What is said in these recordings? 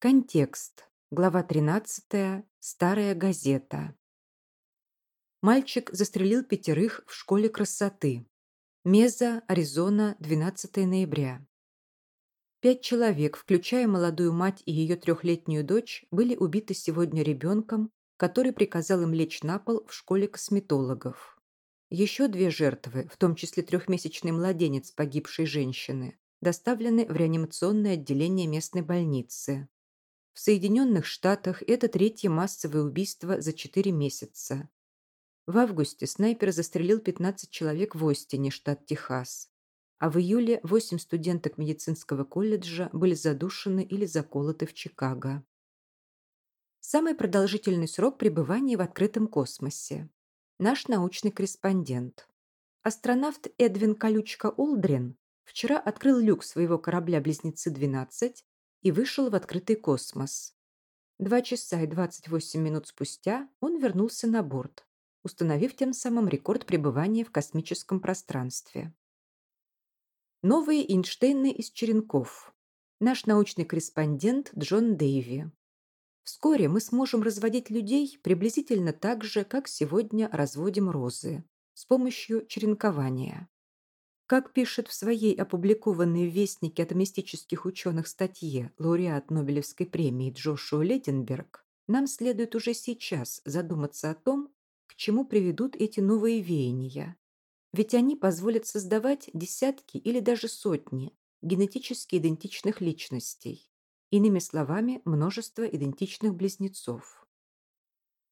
Контекст. Глава 13. Старая газета. Мальчик застрелил пятерых в школе красоты. Меза, Аризона, 12 ноября. Пять человек, включая молодую мать и ее трехлетнюю дочь, были убиты сегодня ребенком, который приказал им лечь на пол в школе косметологов. Еще две жертвы, в том числе трехмесячный младенец погибшей женщины, доставлены в реанимационное отделение местной больницы. В Соединенных Штатах это третье массовое убийство за 4 месяца. В августе снайпер застрелил 15 человек в Остине, штат Техас. А в июле 8 студенток медицинского колледжа были задушены или заколоты в Чикаго. Самый продолжительный срок пребывания в открытом космосе. Наш научный корреспондент. Астронавт Эдвин Колючка Олдрин вчера открыл люк своего корабля-близнецы-12 и вышел в открытый космос. Два часа и 28 минут спустя он вернулся на борт, установив тем самым рекорд пребывания в космическом пространстве. Новые Эйнштейны из черенков. Наш научный корреспондент Джон Дэйви. Вскоре мы сможем разводить людей приблизительно так же, как сегодня разводим розы, с помощью черенкования. Как пишет в своей опубликованной в Вестнике атомистических ученых статье лауреат Нобелевской премии Джошуа Леденберг, нам следует уже сейчас задуматься о том, к чему приведут эти новые веяния. Ведь они позволят создавать десятки или даже сотни генетически идентичных личностей. Иными словами, множество идентичных близнецов.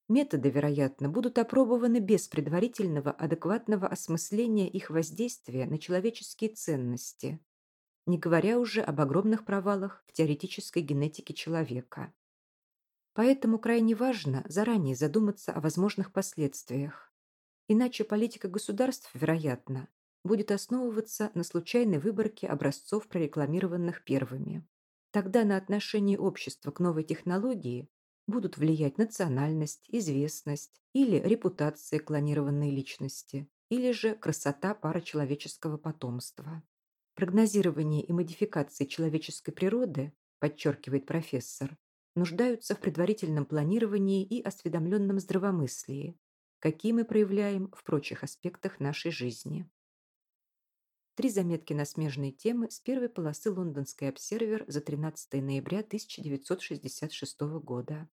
Методы, вероятно, будут опробованы без предварительного адекватного осмысления их воздействия на человеческие ценности, не говоря уже об огромных провалах в теоретической генетике человека. Поэтому крайне важно заранее задуматься о возможных последствиях. Иначе политика государств, вероятно, будет основываться на случайной выборке образцов, прорекламированных первыми. Тогда на отношение общества к новой технологии будут влиять национальность, известность или репутация клонированной личности, или же красота парочеловеческого потомства. Прогнозирование и модификации человеческой природы, подчеркивает профессор, нуждаются в предварительном планировании и осведомленном здравомыслии, какие мы проявляем в прочих аспектах нашей жизни. Три заметки на смежные темы с первой полосы лондонской обсервер за 13 ноября 1966 года.